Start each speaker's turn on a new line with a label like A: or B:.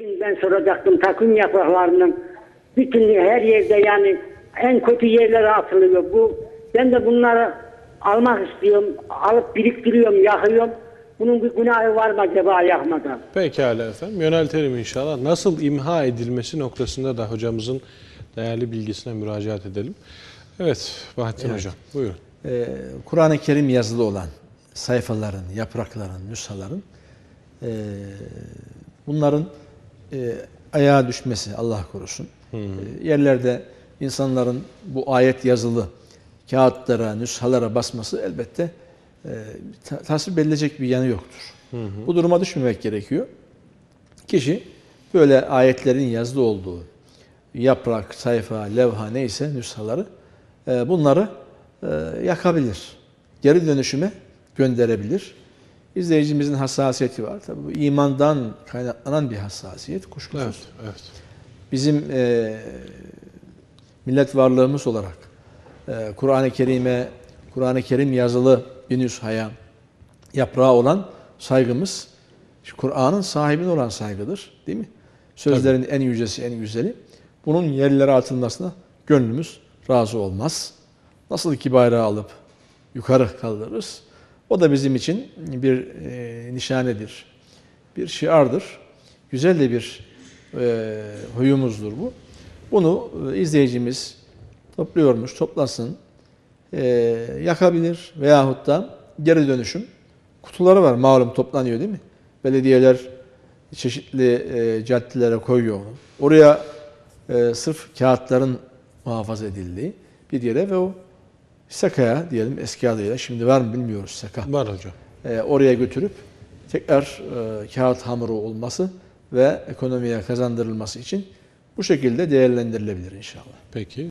A: Şimdi ben soracaktım takım yapraklarının bütün her yerde yani en kötü yerlere atılıyor. Bu ben de bunları almak istiyorum. Alıp biriktiriyorum, yakıyorum. Bunun bir günahı var mı acaba yakmadan?
B: Pekala efendim. Yöneltelim inşallah. Nasıl imha edilmesi noktasında da hocamızın değerli bilgisine müracaat edelim. Evet Bahattin Hocam buyurun.
C: Ee, Kur'an-ı Kerim yazılı olan sayfaların, yaprakların, nüshaların e, bunların e, ayağa düşmesi Allah korusun. E, yerlerde insanların bu ayet yazılı kağıtlara, nüshalara basması elbette e, ta- tasvip edilecek bir yanı yoktur. Bu duruma düşmemek gerekiyor. Kişi böyle ayetlerin yazılı olduğu yaprak, sayfa, levha neyse nüshaları e, bunları e, yakabilir. Geri dönüşüme gönderebilir. İzleyicimizin hassasiyeti var. Tabii bu imandan kaynaklanan bir hassasiyet kuşkusuz.
B: Evet, evet.
C: Bizim e, millet varlığımız olarak e, Kur'an-ı Kerim'e, Kur'an-ı Kerim yazılı bir nüshaya, yaprağı olan saygımız, Kur'an'ın sahibine olan saygıdır. Değil mi? Sözlerin en yücesi, en güzeli. Bunun yerlere atılmasına gönlümüz razı olmaz. Nasıl ki bayrağı alıp yukarı kaldırırız, o da bizim için bir e, nişanedir, bir şiardır. Güzel de bir e, huyumuzdur bu. Bunu e, izleyicimiz topluyormuş, toplasın, e, yakabilir veyahut da geri dönüşüm kutuları var malum toplanıyor değil mi? Belediyeler çeşitli e, caddelere koyuyor onu. Oraya e, sırf kağıtların muhafaza edildiği bir yere ve o sekaya diyelim eski adıyla şimdi var mı bilmiyoruz seka.
B: Var hocam.
C: E, oraya götürüp tekrar e, kağıt hamuru olması ve ekonomiye kazandırılması için bu şekilde değerlendirilebilir inşallah.
B: Peki.